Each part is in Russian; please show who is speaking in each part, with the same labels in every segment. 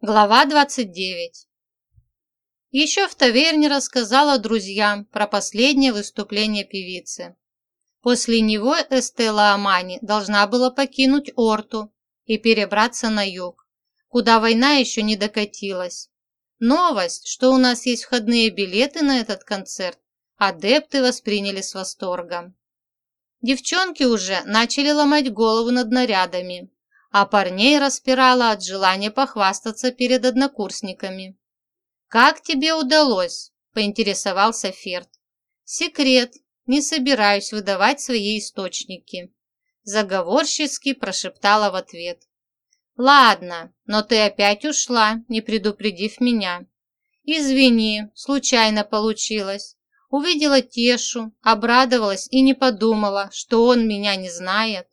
Speaker 1: Глава 29 Еще в таверне рассказала друзьям про последнее выступление певицы. После него Эстела Амани должна была покинуть Орту и перебраться на юг, куда война еще не докатилась. Новость, что у нас есть входные билеты на этот концерт, адепты восприняли с восторгом. Девчонки уже начали ломать голову над нарядами, а парней распирала от желания похвастаться перед однокурсниками. «Как тебе удалось?» – поинтересовался Ферд. «Секрет. Не собираюсь выдавать свои источники», – заговорчески прошептала в ответ. «Ладно, но ты опять ушла, не предупредив меня. Извини, случайно получилось. Увидела Тешу, обрадовалась и не подумала, что он меня не знает.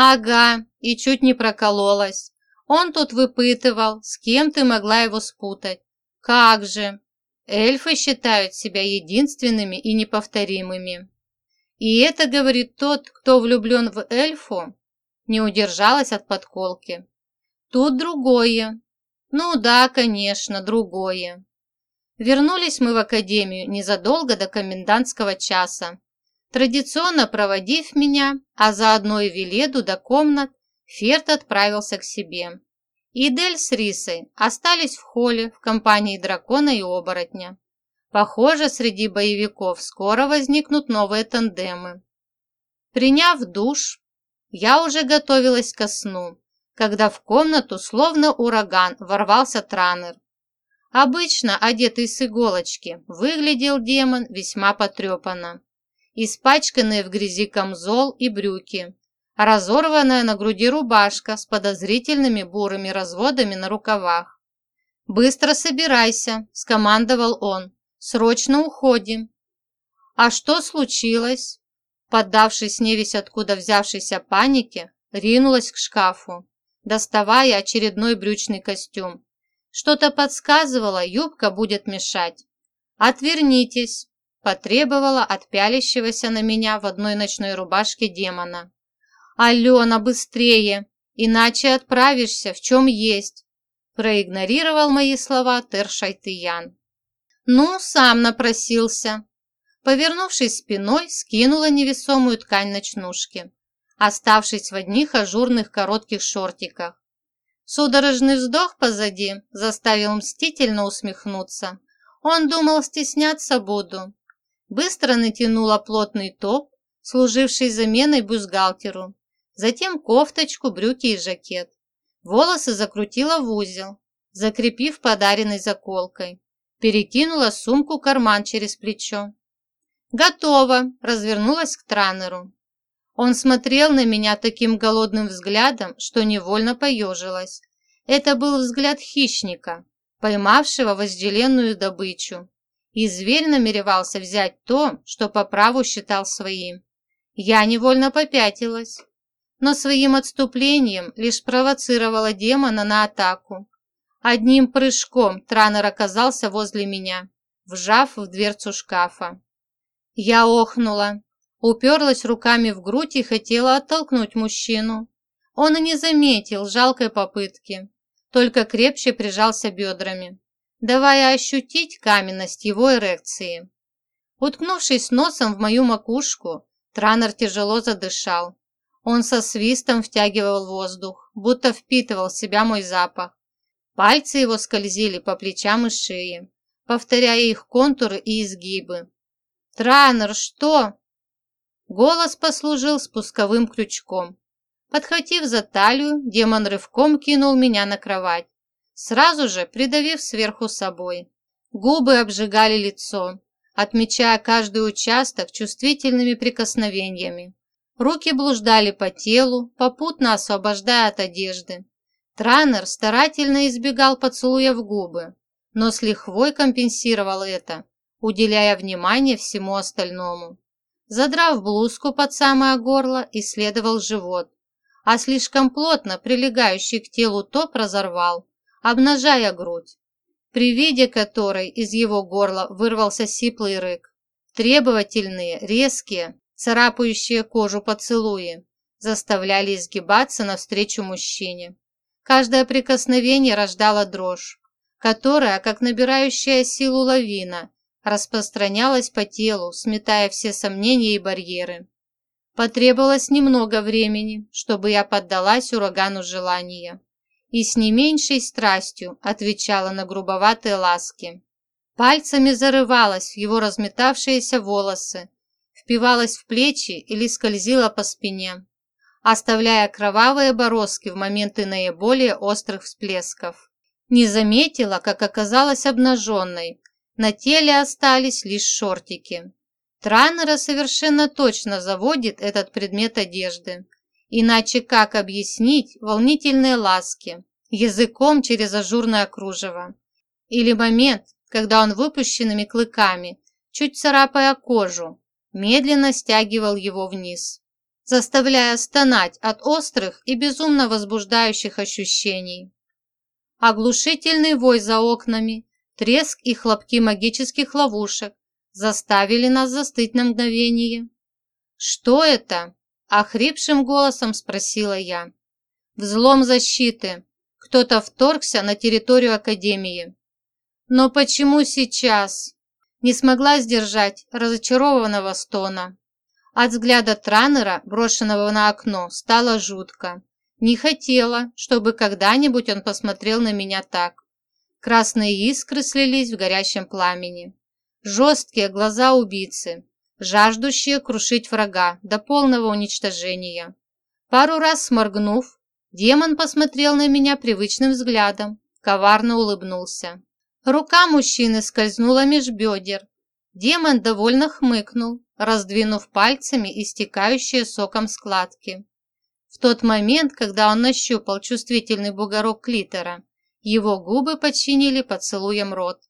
Speaker 1: Ага, и чуть не прокололась. Он тут выпытывал, с кем ты могла его спутать. Как же! Эльфы считают себя единственными и неповторимыми. И это говорит тот, кто влюблен в эльфу, не удержалась от подколки. Тут другое. Ну да, конечно, другое. Вернулись мы в академию незадолго до комендантского часа. Традиционно проводив меня, а заодно и Веледу до комнат, Ферд отправился к себе. Идель с Рисой остались в холле в компании дракона и оборотня. Похоже, среди боевиков скоро возникнут новые тандемы. Приняв душ, я уже готовилась ко сну, когда в комнату, словно ураган, ворвался Транер. Обычно, одетый с иголочки, выглядел демон весьма потрепанно. Испачканные в грязи камзол и брюки, разорванная на груди рубашка с подозрительными бурыми разводами на рукавах. «Быстро собирайся», – скомандовал он. «Срочно уходим». «А что случилось?» Поддавшись невесть откуда взявшейся панике, ринулась к шкафу, доставая очередной брючный костюм. Что-то подсказывало, юбка будет мешать. «Отвернитесь», – потребовала от пялящегося на меня в одной ночной рубашке демона. «Алена, быстрее, иначе отправишься, в чем есть!» Проигнорировал мои слова Тершайтыян. «Ну, сам напросился!» Повернувшись спиной, скинула невесомую ткань ночнушки, оставшись в одних ажурных коротких шортиках. Судорожный вздох позади заставил мстительно усмехнуться. Он думал, стесняться буду. Быстро натянула плотный топ, служивший заменой бюстгальтеру, затем кофточку, брюки и жакет. Волосы закрутила в узел, закрепив подаренной заколкой. Перекинула сумку-карман через плечо. «Готово!» – развернулась к Транеру. Он смотрел на меня таким голодным взглядом, что невольно поежилась. Это был взгляд хищника, поймавшего вожделенную добычу. И зверь намеревался взять то, что по праву считал своим. Я невольно попятилась но своим отступлением лишь провоцировала демона на атаку. Одним прыжком Транер оказался возле меня, вжав в дверцу шкафа. Я охнула, уперлась руками в грудь и хотела оттолкнуть мужчину. Он и не заметил жалкой попытки, только крепче прижался бедрами, давая ощутить каменность его эрекции. Уткнувшись носом в мою макушку, Транер тяжело задышал, он со свистом втягивал воздух, будто впитывал в себя мой запах. Пальцы его скользили по плечам и шее, повторяя их контуры и изгибы. «Транер, что?» Голос послужил спусковым крючком. Подхватив за талию, демон рывком кинул меня на кровать, сразу же придавив сверху собой. Губы обжигали лицо, отмечая каждый участок чувствительными прикосновениями. Руки блуждали по телу, попутно освобождая от одежды. Транер старательно избегал поцелуя в губы, но с лихвой компенсировал это, уделяя внимание всему остальному. Задрав блузку под самое горло, исследовал живот, а слишком плотно прилегающий к телу топ разорвал, обнажая грудь, при виде которой из его горла вырвался сиплый рык. Требовательные, резкие, царапающие кожу поцелуи, заставляли изгибаться навстречу мужчине. Каждое прикосновение рождало дрожь, которая, как набирающая силу лавина, распространялась по телу, сметая все сомнения и барьеры. Потребовалось немного времени, чтобы я поддалась урагану желания и с не меньшей страстью отвечала на грубоватые ласки. Пальцами зарывалась в его разметавшиеся волосы, впивалась в плечи или скользила по спине, оставляя кровавые бороздки в моменты наиболее острых всплесков. Не заметила, как оказалась обнаженной. На теле остались лишь шортики. Транера совершенно точно заводит этот предмет одежды. Иначе как объяснить волнительные ласки языком через ажурное кружево? Или момент, когда он выпущенными клыками, чуть царапая кожу, медленно стягивал его вниз, заставляя стонать от острых и безумно возбуждающих ощущений. Оглушительный вой за окнами, треск и хлопки магических ловушек заставили нас застыть на мгновение. «Что это?» Охрипшим голосом спросила я. Взлом защиты. Кто-то вторгся на территорию Академии. Но почему сейчас? Не смогла сдержать разочарованного стона. От взгляда Транера, брошенного на окно, стало жутко. Не хотела, чтобы когда-нибудь он посмотрел на меня так. Красные искры слились в горящем пламени. Жесткие глаза убийцы, жаждущие крушить врага до полного уничтожения. Пару раз сморгнув, демон посмотрел на меня привычным взглядом, коварно улыбнулся. Рука мужчины скользнула меж бедер. Демон довольно хмыкнул, раздвинув пальцами истекающие соком складки. В тот момент, когда он нащупал чувствительный бугорок клитора, его губы подчинили поцелуем рот.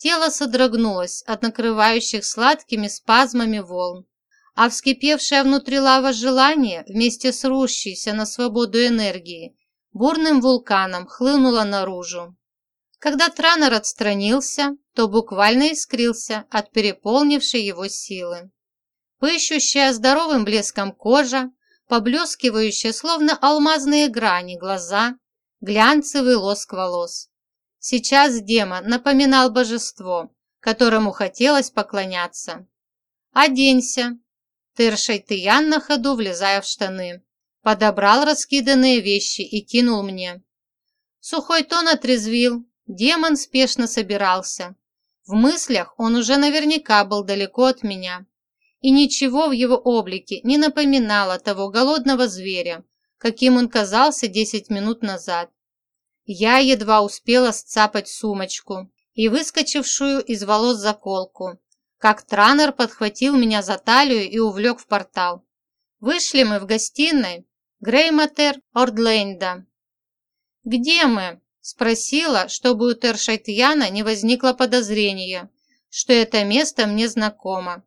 Speaker 1: Тело содрогнулось от накрывающих сладкими спазмами волн, а вскипевшее внутри лава желание вместе с рущейся на свободу энергии бурным вулканом хлынуло наружу. Когда Транер отстранился, то буквально искрился от переполнившей его силы. Пыщущая здоровым блеском кожа, поблескивающая словно алмазные грани глаза, глянцевый лоск волос. Сейчас демон напоминал божество, которому хотелось поклоняться. «Оденься!» Тыршайтыян на ходу, влезая в штаны. Подобрал раскиданные вещи и кинул мне. Сухой тон отрезвил. Демон спешно собирался. В мыслях он уже наверняка был далеко от меня. И ничего в его облике не напоминало того голодного зверя, каким он казался десять минут назад. Я едва успела сцапать сумочку и выскочившую из волос заколку, как Транер подхватил меня за талию и увлек в портал. Вышли мы в гостиной Грейматер Ордлейнда. «Где мы?» – спросила, чтобы у Тершайтьяна не возникло подозрения, что это место мне знакомо.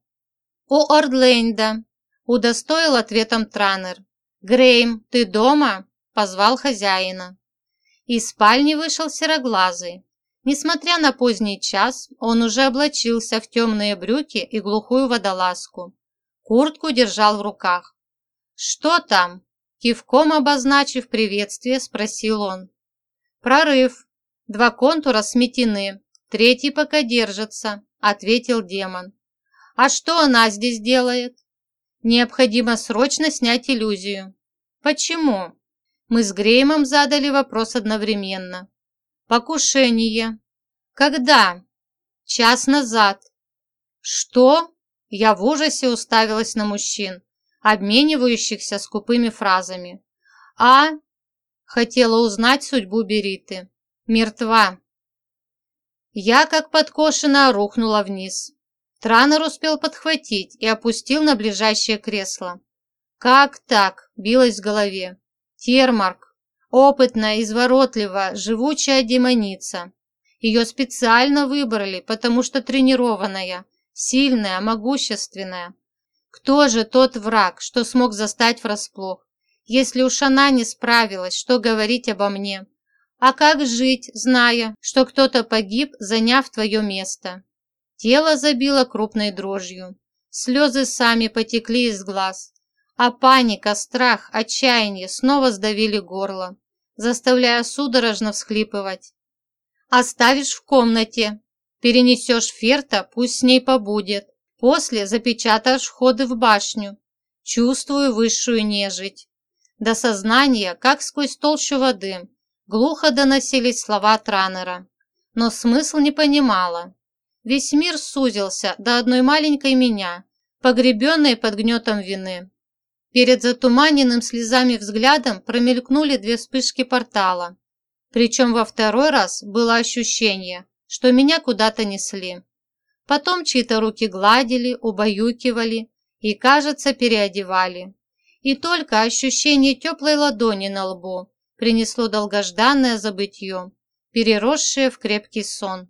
Speaker 1: «У Ордлейнда», – удостоил ответом Транер. «Грейм, ты дома?» – позвал хозяина. Из спальни вышел сероглазый. Несмотря на поздний час, он уже облачился в темные брюки и глухую водолазку. Куртку держал в руках. «Что там?» Кивком обозначив приветствие, спросил он. «Прорыв. Два контура сметены, третий пока держится», ответил демон. «А что она здесь делает?» «Необходимо срочно снять иллюзию». «Почему?» Мы с Греймом задали вопрос одновременно. Покушение. Когда? Час назад. Что? Я в ужасе уставилась на мужчин, обменивающихся скупыми фразами. А? Хотела узнать судьбу Бериты. Мертва. Я, как подкошенная, рухнула вниз. Транер успел подхватить и опустил на ближайшее кресло. Как так? Билось в голове. Термарк. Опытная, изворотливая, живучая демоница. Ее специально выбрали, потому что тренированная, сильная, могущественная. Кто же тот враг, что смог застать врасплох? Если уж она не справилась, что говорить обо мне? А как жить, зная, что кто-то погиб, заняв твое место? Тело забило крупной дрожью. Слезы сами потекли из глаз а паника, страх, отчаяние снова сдавили горло. заставляя судорожно всхлипывать. «Оставишь в комнате. Перенесешь Ферта, пусть с ней побудет. После запечатаешь входы в башню. Чувствую высшую нежить». До сознания, как сквозь толщу воды, глухо доносились слова Транера. Но смысл не понимала. Весь мир сузился до одной маленькой меня, погребенной под гнетом вины. Перед затуманенным слезами взглядом промелькнули две вспышки портала. Причем во второй раз было ощущение, что меня куда-то несли. Потом чьи-то руки гладили, убаюкивали и, кажется, переодевали. И только ощущение теплой ладони на лбу принесло долгожданное забытье, переросшее в крепкий сон.